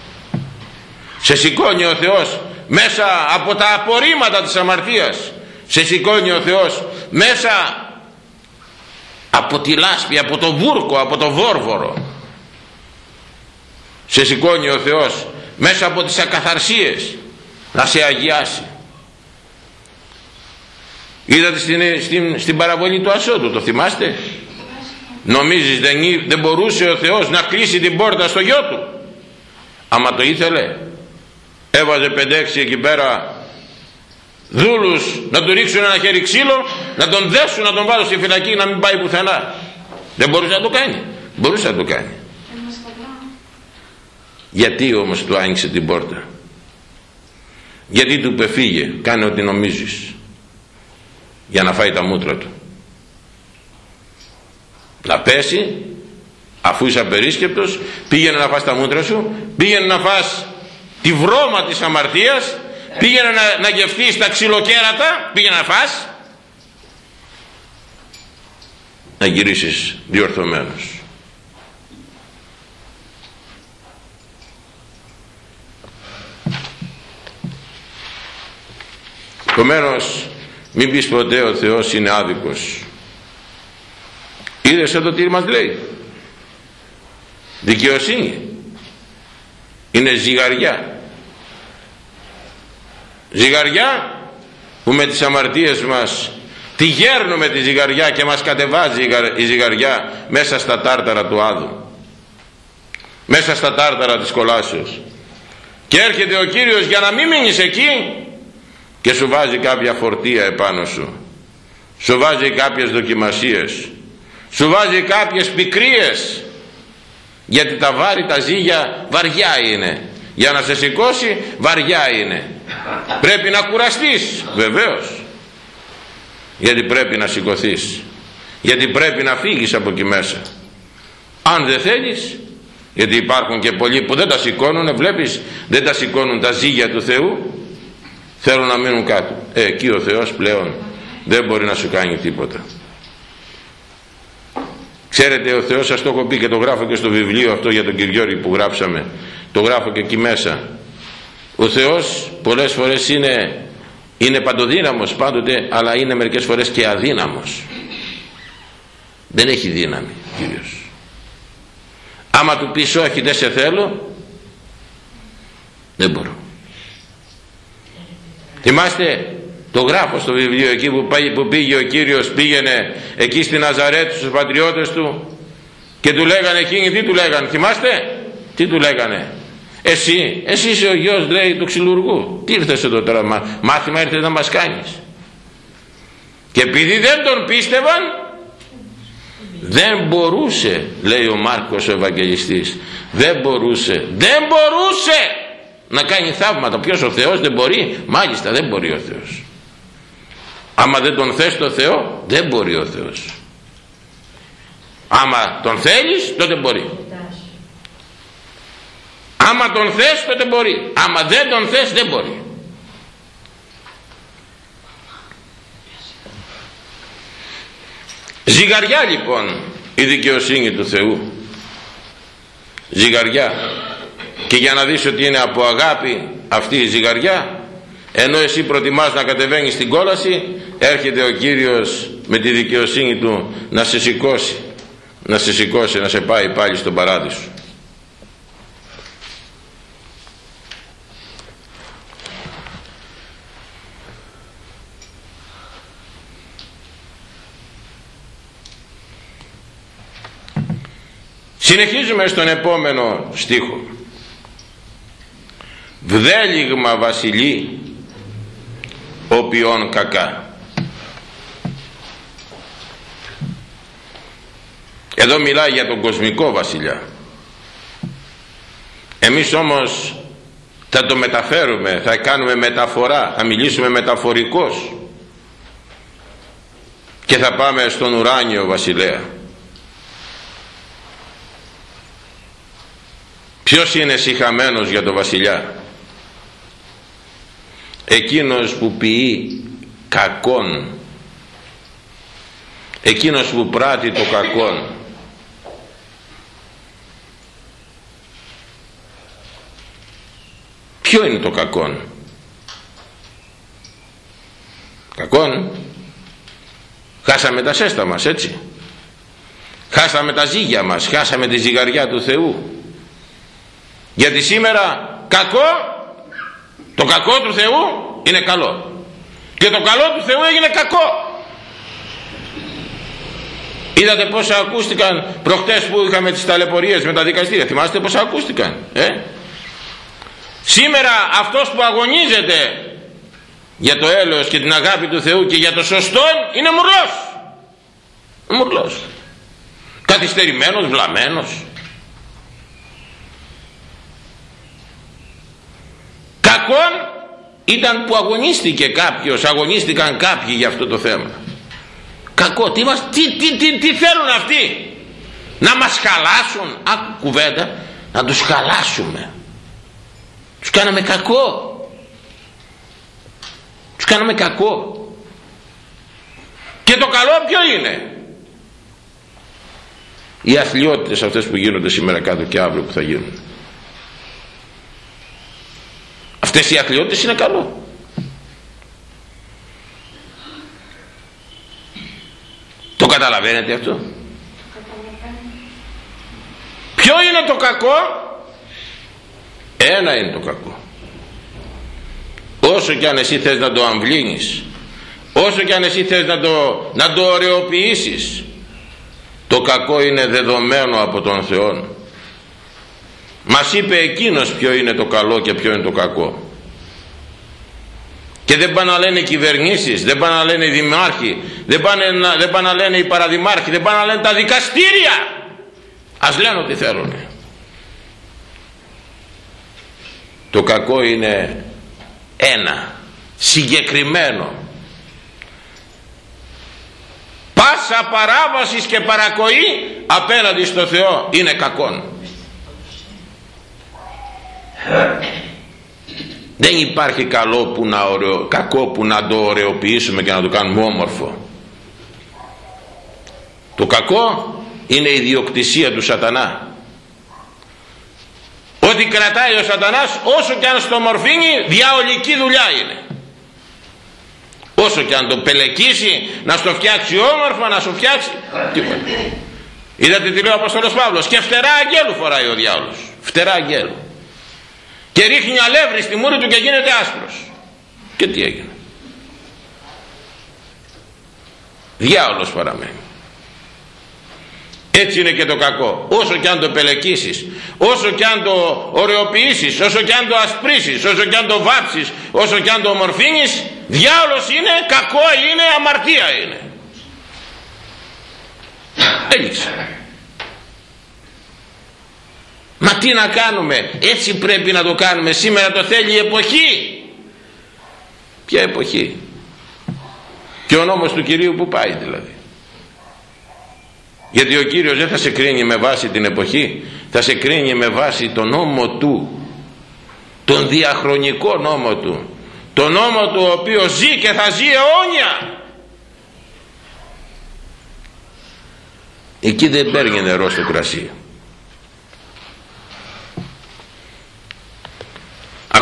Σε σηκώνει ο Θεός μέσα από τα απορρίμματα της αμαρτίας. Σε σηκώνει ο Θεός μέσα από τη λάσπη, από το βούρκο, από το βόρβορο σε σηκώνει ο Θεός μέσα από τις ακαθαρσίες να σε αγιάσει. Είδατε στην, στην, στην παραβολή του Ασώτου το θυμάστε; Νομίζεις δεν, δεν μπορούσε ο Θεός να κλείσει την πόρτα στο γιο του; Άμα το ήθελε έβαζε 5-6 εκεί πέρα δούλους να του ρίξουν ένα χέρι ξύλο να τον δέσουν να τον βάλουν στη φυλακή να μην πάει πουθενά. Δεν μπορούσε να το κάνει. Μπορούσε να το κάνει γιατί όμως του άνοιξε την πόρτα; Γιατί του πεφύγε; Κάνε ό,τι νομίζεις. Για να φάει τα μούτρα του. Να πέσει αφού είσαι απερίσκεπτος πήγαινε να φας τα μούτρα σου πήγαινε να φας τη βρώμα της αμαρτίας πήγαινε να, να γευτείς τα ξυλοκέρατα πήγαινε να φας. Να γυρίσεις διορθωμένος Επομένως, μην πεις ποτέ ο Θεός είναι άδικος. Είδες εδώ τι μας λέει. Δικαιοσύνη. Είναι ζυγαριά. Ζυγαριά που με τις αμαρτίες μας τη γέρνουμε τη ζυγαριά και μας κατεβάζει η ζυγαριά μέσα στα τάρταρα του Άδου. Μέσα στα τάρταρα της κολάσεως. Και έρχεται ο Κύριος για να μην μείνεις εκεί και σου βάζει κάποια φορτία επάνω σου. Σου βάζει κάποιες δοκιμασίες. Σου βάζει κάποιες πικρίες. Γιατί τα βάρη τα ζύγια βαριά είναι. Για να σε σηκώσει βαριά είναι. Πρέπει να κουραστείς βεβαίως. Γιατί πρέπει να σηκωθείς. γιατί πρέπει να φύγεις από εκεί μέσα. Αν δεν θέλεις γιατί υπάρχουν και πολλοί που δεν τα σηκώνουν βλέπεις δεν τα σηκώνουν τα ζύγια του Θεού θέλουν να μείνουν κάτω. Ε, εκεί ο Θεός πλέον δεν μπορεί να σου κάνει τίποτα. Ξέρετε ο Θεός σας το έχω πει και το γράφω και στο βιβλίο αυτό για τον Κυριώρη που γράψαμε. Το γράφω και εκεί μέσα. Ο Θεός πολλές φορές είναι είναι παντοδύναμος πάντοτε αλλά είναι μερικές φορές και αδύναμος. Δεν έχει δύναμη Κύριος. Άμα του πεις όχι δεν σε θέλω δεν μπορώ Θυμάστε το γράφω στο βιβλίο εκεί που, που πήγε ο Κύριος πήγαινε εκεί στη Ναζαρέτ στους πατριώτες του και του λέγανε εκείνοι τι του λέγανε θυμάστε; Τι του λέγανε; Εσύ, εσύ είσαι ο γιος λέει του ξυλουργού. Τι ήρθες εδώ τώρα μάθημα ήρθες να μας κάνεις. Και επειδή δεν τον πίστευαν δεν μπορούσε λέει ο Μάρκος ο Ευαγγελιστής δεν μπορούσε δεν μπορούσε να κάνει θαύματα. Ποιος ο Θεός δεν μπορεί; Μάλιστα δεν μπορεί ο Θεός. Άμα δεν τον θες το Θεό δεν μπορεί ο Θεός. Άμα τον θέλεις τότε μπορεί. Άμα τον θες τότε μπορεί. Άμα δεν τον θες δεν μπορεί. Ζυγαριά λοιπόν η δικαιοσύνη του Θεού. Ζυγαριά και για να δεις ότι είναι από αγάπη αυτή η ζυγαριά ενώ εσύ προτιμάς να κατεβαίνεις στην κόλαση έρχεται ο Κύριος με τη δικαιοσύνη του να σε σηκώσει να σε σηκώσει να σε πάει πάλι στον παράδεισο. Συνεχίζουμε στον επόμενο στίχο βδέλιγμα βασιλεί όποιον κακά. Εδώ μιλάει για τον κοσμικό βασιλιά. Εμείς όμως θα το μεταφέρουμε θα κάνουμε μεταφορά θα μιλήσουμε μεταφορικός και θα πάμε στον ουράνιο βασιλέα. Ποιος είναι συχαμένος για τον βασιλιά; Εκείνος που ποιεί κακόν. Εκείνος που πράττει το κακόν. Ποιο είναι το κακόν; Κακόν. Χάσαμε τα σέστα μας έτσι. Χάσαμε τα ζύγια μας χάσαμε τη ζυγαριά του Θεού. Γιατί σήμερα κακό το κακό του Θεού είναι καλό. Και το καλό του Θεού έγινε κακό. Είδατε πόσα ακούστηκαν προχτές που είχαμε τις ταλαιπωρίες με τα δικαστήρια. Θυμάστε πόσα ακούστηκαν ε; σήμερα αυτός που αγωνίζεται για το έλεος και την αγάπη του Θεού και για το σωστό είναι μουρλός. Μουρλός. Καθυστερημένος, βλαμένος κακόν ήταν που αγωνίστηκε κάποιος αγωνίστηκαν κάποιοι για αυτό το θέμα. Κακό τι, μας, τι, τι, τι, τι θέλουν αυτοί; Να μας χαλάσουν. Άκου κουβέντα να τους χαλάσουμε. Τους κάναμε κακό. Τους κάναμε κακό. Και το καλό ποιο είναι; Οι αθλειότητες αυτές που γίνονται σήμερα κάτω και αύριο που θα γίνουν αυτές οι αθλειότητες είναι καλό. Το καταλαβαίνετε αυτό; Ποιο είναι το κακό; Ένα είναι το κακό. Όσο κι αν εσύ θες να το αμβλύνεις όσο κι αν εσύ θες να το, να το ωρεοποιήσεις το κακό είναι δεδομένο από τον Θεό μας είπε εκείνος ποιο είναι το καλό και ποιο είναι το κακό. Και δεν πάνε να λένε οι κυβερνήσεις δεν πάνε να λένε οι δημάρχοι δεν πάνε να, δεν πάνε να λένε οι παραδημάρχοι δεν πάνε να λένε τα δικαστήρια. Ας λένε ό,τι θέλουν το κακό είναι ένα συγκεκριμένο. Πάσα παράβασης και παρακοή απέναντι στο Θεό είναι κακόν δεν υπάρχει καλό που να ωραιο, κακό που να το ωρεοποιήσουμε και να το κάνουμε όμορφο το κακό είναι η ιδιοκτησία του σατανά Ό,τι κρατάει ο σατανάς όσο και αν στο μορφύνει διαολική δουλειά είναι. Όσο και αν το πελεκίσει να στο φτιάξει όμορφα να σου φτιάξει τίποτα. Είδατε τι λέει ο Απόστολος Παύλος; Και φτερά αγγέλου φοράει ο διάολος. Φτερά αγγέλου. Και ρίχνει αλεύρι στη μούρη του και γίνεται άσπρος. Και τι έγινε. Διάολος παραμένει έτσι είναι και το κακό όσο και αν το πελεκίσεις όσο και αν το ωρεοποιήσεις όσο και αν το ασπρίσεις όσο και αν το βάψεις όσο και αν το ομορφύνεις διάολος είναι, κακό είναι, αμαρτία είναι έλειξε μα τι να κάνουμε; Έτσι πρέπει να το κάνουμε. Σήμερα το θέλει η εποχή. Ποια εποχή; Και ο νόμος του Κυρίου που πάει δηλαδή. Γιατί ο Κύριος δεν θα σε κρίνει με βάση την εποχή θα σε κρίνει με βάση τον νόμο του. Τον διαχρονικό νόμο του. Τον νόμο του ο οποίος ζει και θα ζει αιώνια. Εκεί δεν παίρνει νερό στο κρασί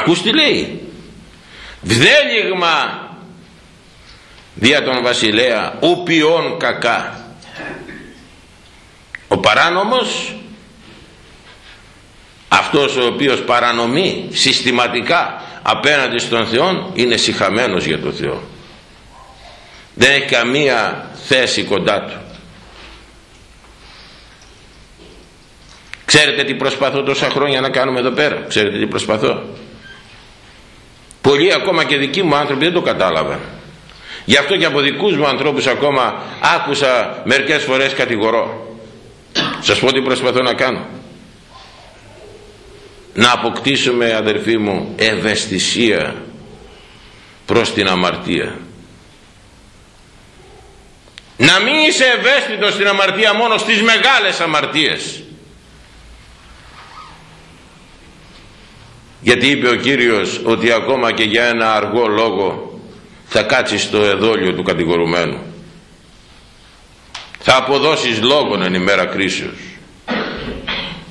ακούς τι λέει. Βδέλιγμα δια τον βασιλέα οποιών κακά. Ο παράνομος αυτός ο οποίος παρανομεί συστηματικά απέναντι στον Θεό είναι συχαμένος για τον Θεό. Δεν έχει καμία θέση κοντά του. Ξέρετε τι προσπαθώ τόσα χρόνια να κάνουμε εδώ πέρα; Ξέρετε τι προσπαθώ; Πολλοί ακόμα και δικοί μου άνθρωποι δεν το κατάλαβαν. Γι' αυτό και από δικούς μου ανθρώπους ακόμα άκουσα μερικές φορές κατηγορώ. Σας πω τι προσπαθώ να κάνω. Να αποκτήσουμε αδερφοί μου ευαισθησία προς την αμαρτία. Να μην είσαι ευαίσθητος στην αμαρτία μόνο στις μεγάλες αμαρτίες γιατί είπε ο Κύριος ότι ακόμα και για ένα αργό λόγο θα κάτσεις στο εδόλιο του κατηγορουμένου. Θα αποδώσεις λόγον εν ημέρα κρίσεως.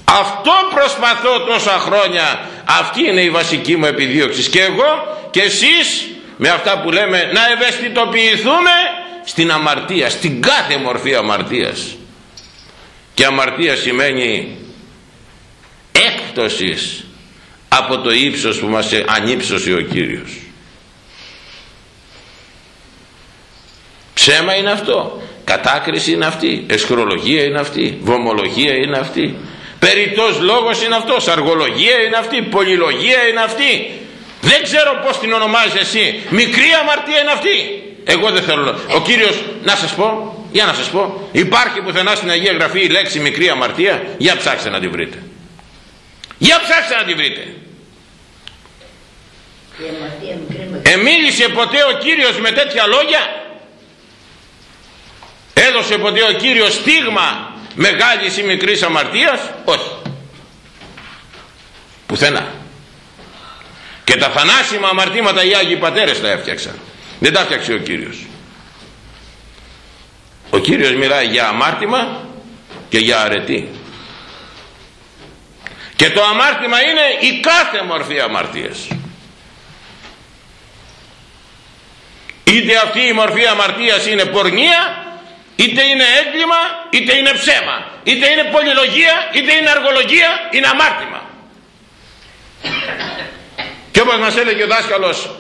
Αυτό προσπαθώ τόσα χρόνια. Αυτή είναι η βασική μου επιδίωξη. Και εγώ και εσείς με αυτά που λέμε να ευαισθητοποιηθούμε στην αμαρτία, στην κάθε μορφή αμαρτίας. Και αμαρτία σημαίνει έκπτωσης από το ύψος που μας ανύψωσε ο Κύριος. Ψέμα είναι αυτό, κατάκριση είναι αυτή, εσχρολογία είναι αυτή, βομολογία είναι αυτή, περιττός λόγος είναι αυτός, αργολογία είναι αυτή, πολυλογία είναι αυτή. Δεν ξέρω πώς την ονομάζεις εσύ, μικρή αμαρτία είναι αυτή. Εγώ δεν θέλω. Ο Κύριος, να σας πω, για να σας πω, υπάρχει πουθενά στην Αγία Γραφή η λέξη μικρή αμαρτία, για ψάξτε να τη βρείτε. Για ψάξτε να τη βρείτε. Εμίλησε ποτέ ο Κύριος με τέτοια λόγια; Έδωσε ποτέ ο Κύριος στίγμα μεγάλης ή μικρής αμαρτίας; Όχι. Πουθενά. Και τα θανάσιμα αμαρτήματα οι Άγιοι Πατέρες τα έφτιαξαν. Δεν τα έφτιαξε ο Κύριος. Ο Κύριος μιλάει για αμάρτημα και για αρετή. Και το αμάρτημα είναι η κάθε μορφή αμαρτίας. Είτε αυτή η μορφή αμαρτίας είναι πορνεία, είτε είναι έγκλημα, είτε είναι ψέμα, είτε είναι πολυλογία, είτε είναι αργολογία, είναι αμάρτημα. Και όπως μας έλεγε ο δάσκαλος,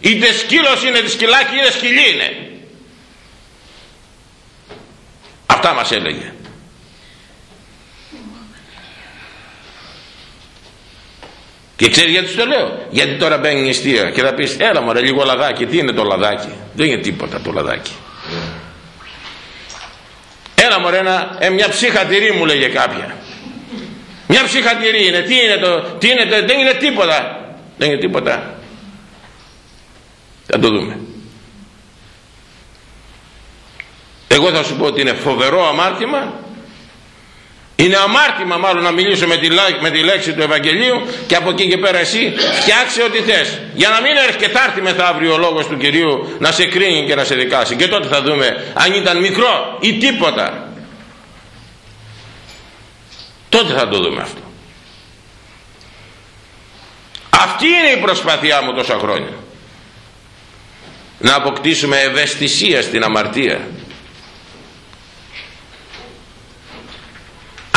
είτε σκύλος είναι τη σκυλάκι, είτε σκυλή είναι. Αυτά μας έλεγε. Και ξέρεις γιατί το λέω; Γιατί τώρα μπαίνει η νηστεία και θα πεις έλα μωρέ λίγο λαδάκι. Τι είναι το λαδάκι; Δεν είναι τίποτα το λαδάκι. Έλα μωρέ ένα, ε, μια ψυχατηρή μου λέγε κάποια. Μια ψυχατηρή είναι. Τι είναι το, τι είναι το, δεν είναι τίποτα. Δεν είναι τίποτα. Θα το δούμε. Εγώ θα σου πω ότι είναι φοβερό αμάρτημα είναι αμάρτημα μάλλον να μιλήσω με τη, με τη λέξη του Ευαγγελίου και από εκεί και πέρα εσύ φτιάξε ό,τι θες. Για να μην έρθει και θα έρθει μεθαύριο ο λόγος του Κυρίου να σε κρίνει και να σε δικάσει. Και τότε θα δούμε αν ήταν μικρό ή τίποτα. Τότε θα το δούμε αυτό. Αυτή είναι η προσπάθειά μου τόσα χρόνια. Να αποκτήσουμε ευαισθησία στην αμαρτία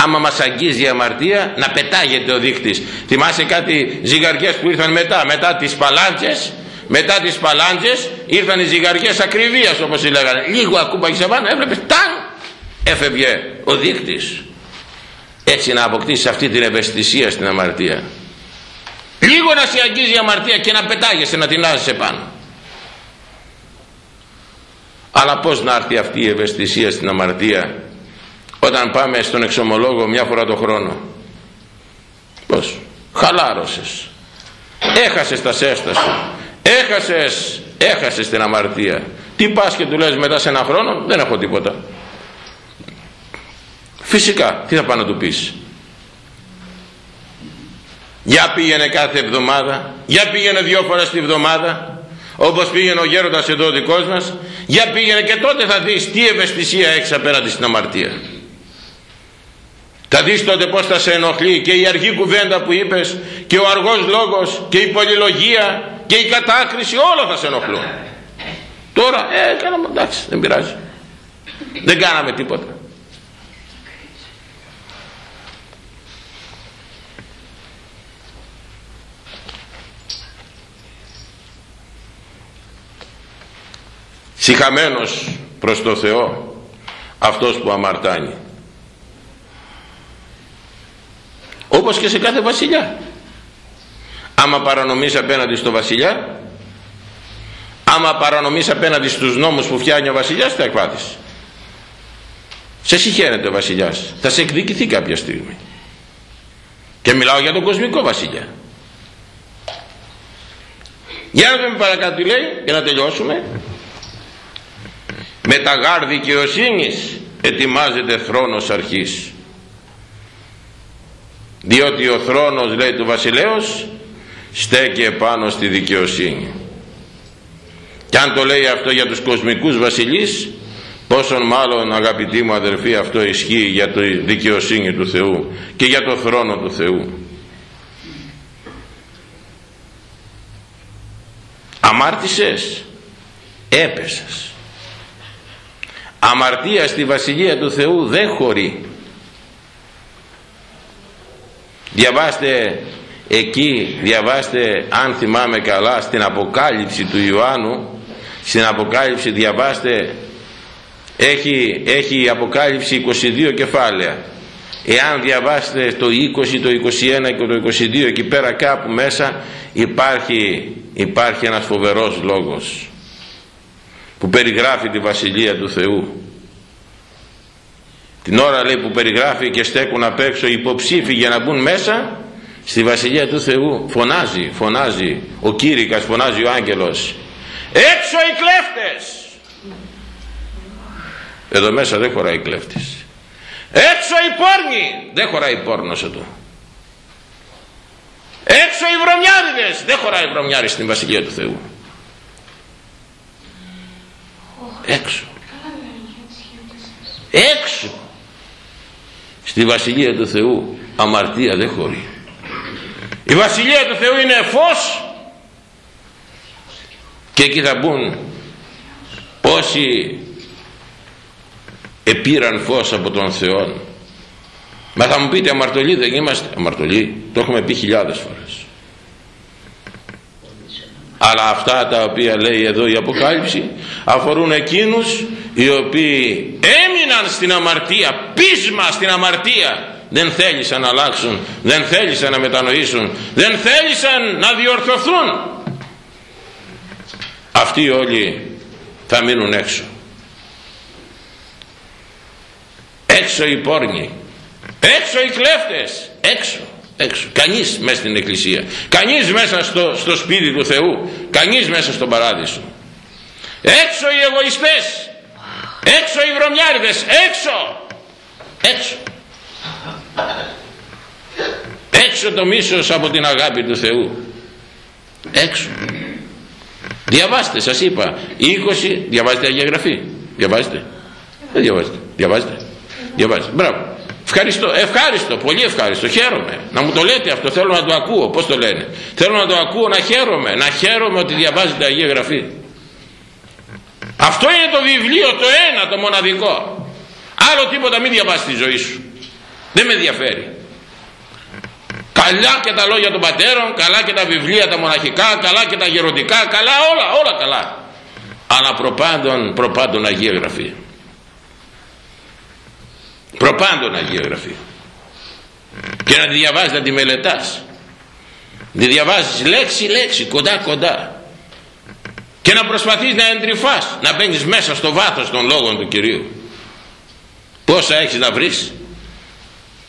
άμα μας αγγίζει η αμαρτία να πετάγεται ο δείκτης. Θυμάσαι κάτι ζυγαριές που ήρθαν μετά μετά τις παλάντζες μετά τις παλάντζες ήρθαν οι ζυγαριές ακριβίας όπως λέγανε. Λίγο ακούμπαγες απάνω έβλεπες ταν έφευγε ο δείκτης. Έτσι να αποκτήσεις αυτή την ευαισθησία στην αμαρτία. Λίγο να σε αγγίζει η αμαρτία και να πετάγεσαι να την άζεσαι πάνω. Αλλά πως να έρθει αυτή η ευαισθησία στην αμαρτία; Όταν πάμε στον εξομολόγο μια φορά το χρόνο πως χαλάρωσες. Έχασες τα σέστα σου. Έχασες έχασες την αμαρτία. Τι πας και του λες μετά σε ένα χρόνο δεν έχω τίποτα. Φυσικά τι θα πάω να του πεις. Για πήγαινε κάθε εβδομάδα για πήγαινε δυο φορές τη εβδομάδα όπως πήγαινε ο γέροντας εδώ ο δικός μας για πήγαινε και τότε θα δεις τι ευαισθησία έχεις απέναντι στην αμαρτία θα δεις τότε πως θα σε ενοχλεί και η αργή κουβέντα που είπες και ο αργός λόγος και η πολυλογία και η κατάκριση όλα θα σε ενοχλούν. Τώρα, ε, κάναμε εντάξει, δεν πειράζει. Δεν κάναμε τίποτα. Συχαμένος προς το Θεό αυτός που αμαρτάνει. Όπως και σε κάθε βασιλιά. Άμα παρανομείς απέναντι στο βασιλιά άμα παρανομείς απέναντι στους νόμους που φτιάχνει ο βασιλιάς θα εκβάθεις σε συγχαίρεται ο βασιλιάς. Θα σε εκδικηθεί κάποια στιγμή. Και μιλάω για τον κοσμικό βασιλιά. Για να δούμε παρακάτω τι λέει για να τελειώσουμε. Με τα γάρ δικαιοσύνης ετοιμάζεται θρόνος αρχής διότι ο θρόνος λέει του βασιλέως στέκει επάνω στη δικαιοσύνη. Και αν το λέει αυτό για τους κοσμικούς βασιλείς πόσον μάλλον αγαπητοί μου αδερφοί αυτό ισχύει για τη δικαιοσύνη του Θεού και για το θρόνο του Θεού. Αμάρτησες έπεσες. Αμαρτία στη Βασιλεία του Θεού δεν χωρεί διαβάστε εκεί διαβάστε αν θυμάμαι καλά στην Αποκάλυψη του Ιωάννου. Στην Αποκάλυψη διαβάστε έχει, έχει η Αποκάλυψη 22 κεφάλαια. Εάν διαβάσετε το 20, το 21 και το 22 εκεί πέρα κάπου μέσα υπάρχει, υπάρχει ένας φοβερός λόγος που περιγράφει τη Βασιλεία του Θεού την ώρα λέει που περιγράφει και στέκουν απ' έξω υποψήφοι για να μπουν μέσα στη Βασιλεία του Θεού φωνάζει, φωνάζει ο Κήρυκας, φωνάζει ο Άγγελος έξω οι κλέφτες! Εδώ μέσα δεν χωράει κλέφτης. Έξω οι πόρνοι! Δεν χωράει πόρνος εδώ. Έξω οι βρωμιάριδες! Δεν χωράει βρωμιάρι στην Βασιλεία του Θεού. Έξω! Έξω στη Βασιλεία του Θεού αμαρτία δεν χωρεί. Η Βασιλεία του Θεού είναι φως και εκεί θα μπουν όσοι επήραν φως από τον Θεό μα θα μου πείτε αμαρτωλοί δεν είμαστε. Αμαρτωλοί το έχουμε πει χιλιάδες φορές. Αλλά αυτά τα οποία λέει εδώ η Αποκάλυψη αφορούν εκείνους οι οποίοι έμειναν στην αμαρτία πείσμα στην αμαρτία δεν θέλησαν να αλλάξουν δεν θέλησαν να μετανοήσουν δεν θέλησαν να διορθωθούν. Αυτοί όλοι θα μείνουν έξω. Έξω οι πόρνοι έξω οι κλέφτες έξω έξω. Κανείς μέσα στην εκκλησία κανείς μέσα στο, στο σπίτι του Θεού κανείς μέσα στον παράδεισο. Έξω οι εγωιστές έξω οι βρωμιάριδες έξω! Έξω. Έξω το μίσος από την αγάπη του Θεού. Έξω. Διαβάστε σας είπα 20 διαβάζετε Αγία Γραφή. Διαβάζετε. Δεν διαβάζετε. Διαβάζετε. Διαβάζετε. Μπράβο. Ευχαριστώ, ευχάριστο, πολύ ευχάριστο, χαίρομαι. Να μου το λέτε αυτό, θέλω να το ακούω, πώς το λένε. Θέλω να το ακούω, να χαίρομαι, να χαίρομαι ότι διαβάζετε Αγία Γραφή. Αυτό είναι το βιβλίο, το ένα, το μοναδικό. Άλλο τίποτα μην διαβάσεις τη ζωή σου. Δεν με ενδιαφέρει. Καλά και τα λόγια των πατέρων, καλά και τα βιβλία τα μοναχικά, καλά και τα γεροντικά, καλά όλα, όλα καλά. Αλλά προπάντων, προπάντων Αγία Γραφή προπάντων Αγία Γραφή και να τη διαβάζεις να τη μελετάς να τη διαβάζεις λέξη λέξη κοντά κοντά και να προσπαθείς να εντρυφάς να μπαίνεις μέσα στο βάθος των λόγων του Κυρίου. Πόσα έχεις να βρεις.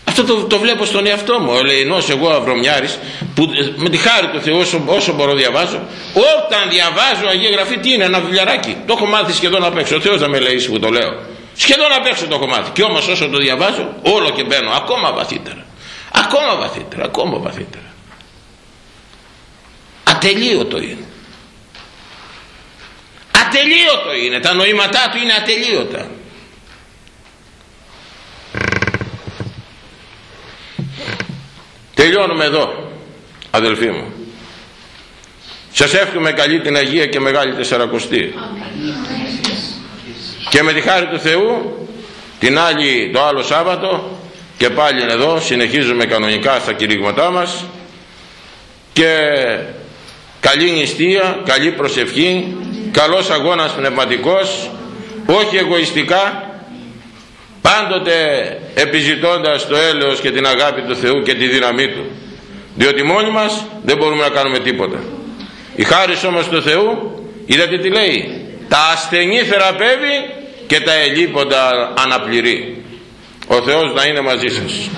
Αυτό το, το βλέπω στον εαυτό μου. Ο Ελεηνός εγώ Αβρωμιάρης που με τη χάρη του Θεού όσο, όσο μπορώ διαβάζω όταν διαβάζω Αγία Γραφή τι είναι ένα βιβλιαράκι το έχω μάθει σχεδόν απ' έξω. Ο Θεός να με λέει που το λέω. Σχεδόν απ' έξω το κομμάτι και όμως όσο το διαβάζω όλο και μπαίνω ακόμα βαθύτερα. Ακόμα βαθύτερα ακόμα βαθύτερα. Ατελείωτο είναι ατελείωτο είναι. Τα νοήματά του είναι ατελείωτα. Τελειώνουμε εδώ αδελφοί μου. Σας εύχομαι καλή την Αγία και Μεγάλη Τεσσαρακοστή. Και με τη χάρη του Θεού την άλλη το άλλο Σάββατο και πάλι εδώ συνεχίζουμε κανονικά στα κηρύγματά μας. Και καλή νηστεία, καλή προσευχή καλός αγώνας πνευματικός όχι εγωιστικά πάντοτε επιζητώντας το έλεος και την αγάπη του Θεού και τη δύναμή Του. Διότι μόνοι μας δεν μπορούμε να κάνουμε τίποτα. Η χάρη όμως του Θεού είδατε τι λέει; Τα ασθενή θεραπεύει και τα ελείποντα αναπληρεί. Ο Θεός να είναι μαζί σας